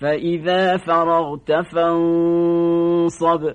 فإذا فرغت فانصب.